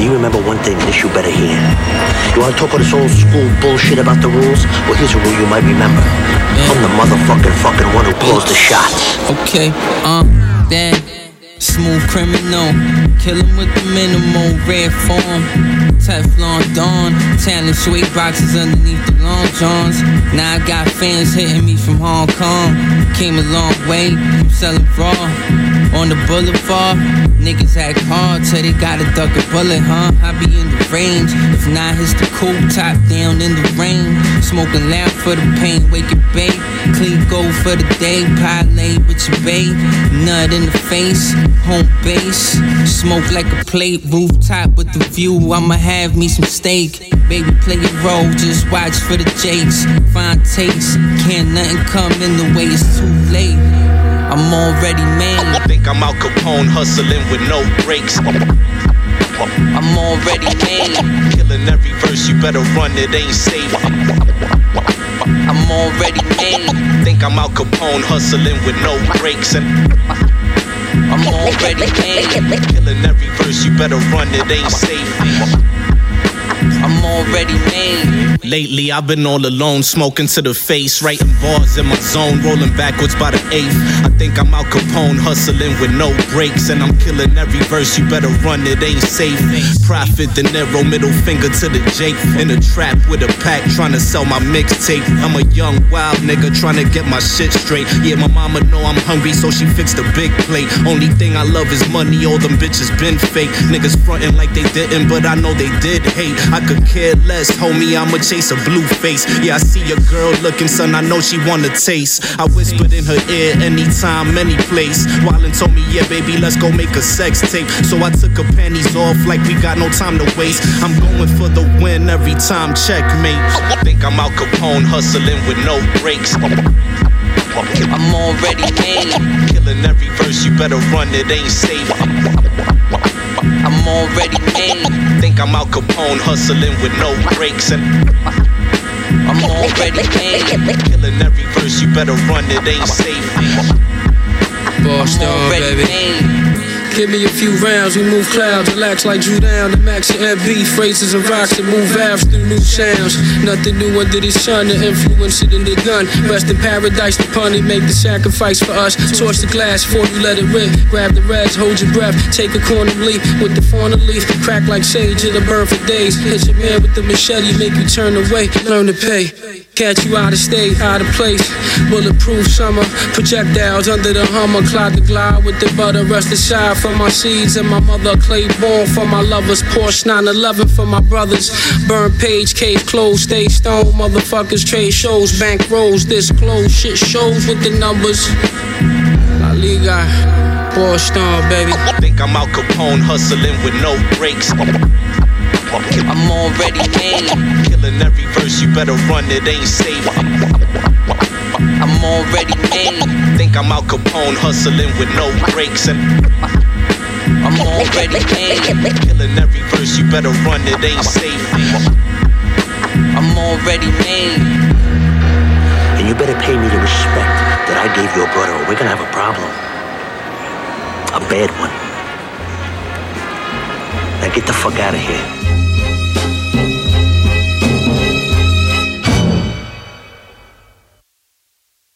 But you remember one thing, this you better hear. You wanna talk all this old school bullshit about the rules? Well, here's a rule you might remember. I'm the motherfucking fucking one who calls the shots. Okay, uh, damn. Smooth criminal, kill him with the minimal red form. Teflon Don, talent sweet boxes underneath the long johns. Now I got fans hitting me from Hong Kong. Came a long way, selling raw on the boulevard. Niggas act hard till they gotta duck a bullet, huh? I be in the range. If not, it's the cool top down in the rain. Smoking loud for the pain, wake it babe. Clean gold for the day, parlay with your babe. Nut in the face, home base. Smoke like a plate, rooftop with the view. I'ma have me some steak. Baby, play your role, just watch for the jakes. Fine taste, can't nothing come in the way, it's too late. I'm already. I think I'm Al Capone hustling with no breaks. I'm already made. Killing every verse, you better run, it ain't safe. I'm already made. Think I'm Al Capone hustling with no breaks and I'm already made. killing every verse, you better run, it ain't safe. I'm already made. Lately, I've been all alone, smoking to the face, writing bars in my zone, rolling backwards by the eighth. I think I'm Al Capone, hustling with no breaks, and I'm killing every verse. You better run, it ain't safe. Profit the narrow middle finger to the Jake. In a trap with a pack, trying to sell my mixtape. I'm a young, wild nigga, trying to get my shit straight. Yeah, my mama know I'm hungry, so she fixed a big plate. Only thing I love is money, all them bitches been fake. Niggas frontin' like they didn't, but I know they did hate. I could care less, homie, I'ma chase a blue face. Yeah, I see a girl looking, son, I know she wanna taste. I whispered in her ear anytime, any place. Wildin' told me, yeah, baby, let's go make a sex tape. So I took her panties off like we got no time to waste. I'm going for the win every time, checkmate. Think I'm Al Capone hustling with no breaks. I'm already made. Killing every verse, you better run, it ain't safe. I'm already made. Think I'm Al Capone hustling with no breaks and I'm already made. killing every verse, you better run, it ain't safe. I'm already baby. made. Give me a few rounds, we move clouds, relax like Drew down. The max and MB, phrases and rocks and move valves through new sounds. Nothing new under the sun, the influence it in the gun. Rest in paradise, the he make the sacrifice for us. Torch the glass, 40 let it rip. Grab the reds, hold your breath, take a corner leaf with the fauna leaf. Crack like sage, it'll burn for days. Hit your man with the machete, make you turn away, learn to pay. Catch you out of state, out of place. Bulletproof summer, projectiles under the Hummer. Cloud the glide with the butter, rest aside for my seeds and my mother. Claiborne for my lovers, Porsche 911 for my brothers. Burn page, case closed, stay stone. Motherfuckers trade shows, bank rolls, disclose shit shows with the numbers. La Liga, Stone, baby. Think I'm Al Capone hustling with no breaks. I'm already made. Killing every verse, you better run, it ain't safe. I'm already made. Think I'm Al Capone hustling with no breaks and I'm already made. killing every verse, you better run, it ain't safe. I'm already made. And you better pay me the respect that I gave your brother, or we're gonna have a problem. A bad one. Now get the fuck out of here.